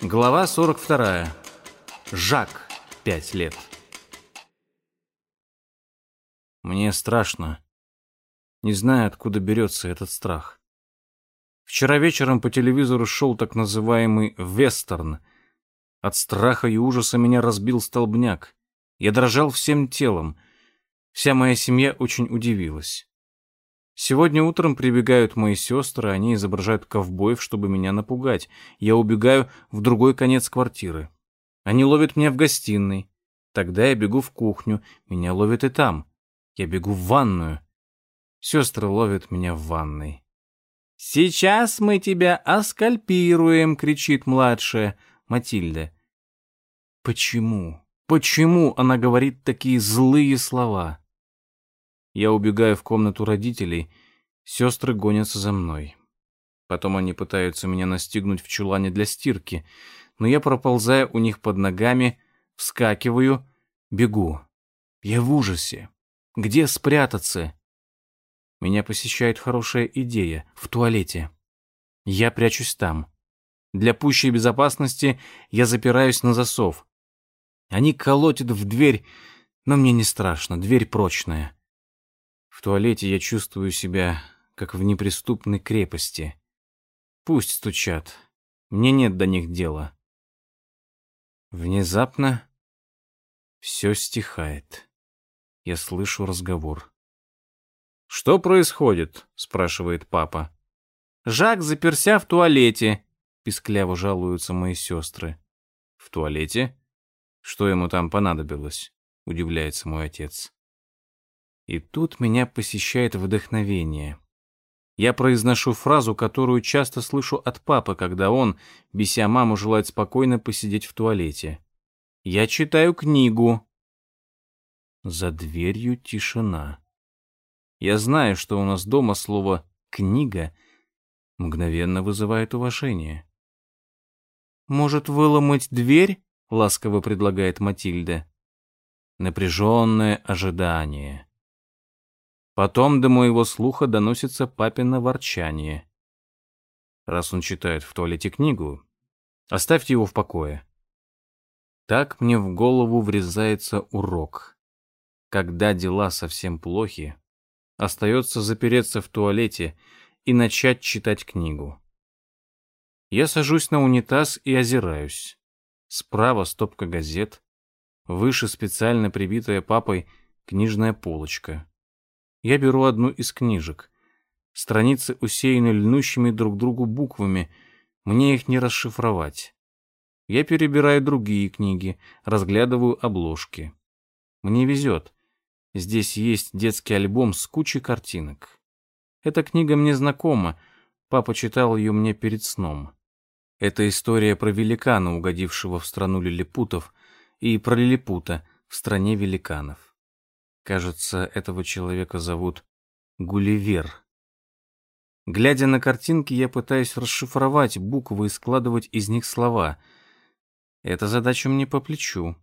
Глава 42. Жак. Пять лет. Мне страшно. Не знаю, откуда берется этот страх. Вчера вечером по телевизору шел так называемый «вестерн». От страха и ужаса меня разбил столбняк. Я дрожал всем телом. Вся моя семья очень удивилась. Сегодня утром прибегают мои сестры, они изображают ковбоев, чтобы меня напугать. Я убегаю в другой конец квартиры. Они ловят меня в гостиной. Тогда я бегу в кухню, меня ловят и там. Я бегу в ванную. Сестры ловят меня в ванной. «Сейчас мы тебя оскальпируем!» — кричит младшая Матильда. Почему? Почему она говорит такие злые слова? Я убегаю в комнату родителей, сестры гонятся за мной. Потом они пытаются меня настигнуть в чулане для стирки, но я проползаю у них под ногами, вскакиваю, бегу. Я в ужасе. Где спрятаться? Меня посещает хорошая идея — в туалете. Я прячусь там. Для пущей безопасности я запираюсь на засов. Они колотят в дверь, но мне не страшно, дверь прочная. В туалете я чувствую себя, как в неприступной крепости. Пусть стучат. Мне нет до них дела. Внезапно все стихает. Я слышу разговор. «Что происходит?» — спрашивает папа. «Жак заперся в туалете», — пискляво жалуются мои сестры. «В туалете? Что ему там понадобилось?» — удивляется мой отец. И тут меня посещает вдохновение. Я произношу фразу, которую часто слышу от папы, когда он, беся маму, желает спокойно посидеть в туалете. Я читаю книгу. За дверью тишина. Я знаю, что у нас дома слово «книга» мгновенно вызывает уважение. «Может, выломать дверь?» — ласково предлагает Матильда. Напряженное ожидание. Потом до моего слуха доносится папино ворчание. Раз он читает в туалете книгу, оставьте его в покое. Так мне в голову врезается урок. Когда дела совсем плохи, остается запереться в туалете и начать читать книгу. Я сажусь на унитаз и озираюсь. Справа стопка газет, выше специально прибитая папой книжная полочка. Я беру одну из книжек. Страницы усеяны льнущими друг другу буквами. Мне их не расшифровать. Я перебираю другие книги, разглядываю обложки. Мне везет. Здесь есть детский альбом с кучей картинок. Эта книга мне знакома. Папа читал ее мне перед сном. Это история про великана, угодившего в страну лилипутов, и про лилипута в стране великанов. Кажется, этого человека зовут Гулливер. Глядя на картинки, я пытаюсь расшифровать буквы и складывать из них слова. Эта задача мне по плечу.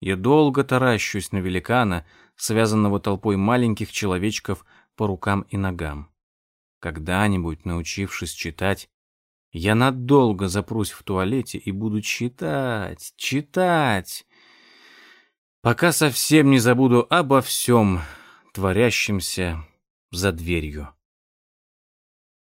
Я долго таращусь на великана, связанного толпой маленьких человечков по рукам и ногам. Когда-нибудь, научившись читать, я надолго запрусь в туалете и буду читать, читать пока совсем не забуду обо всем, творящемся за дверью.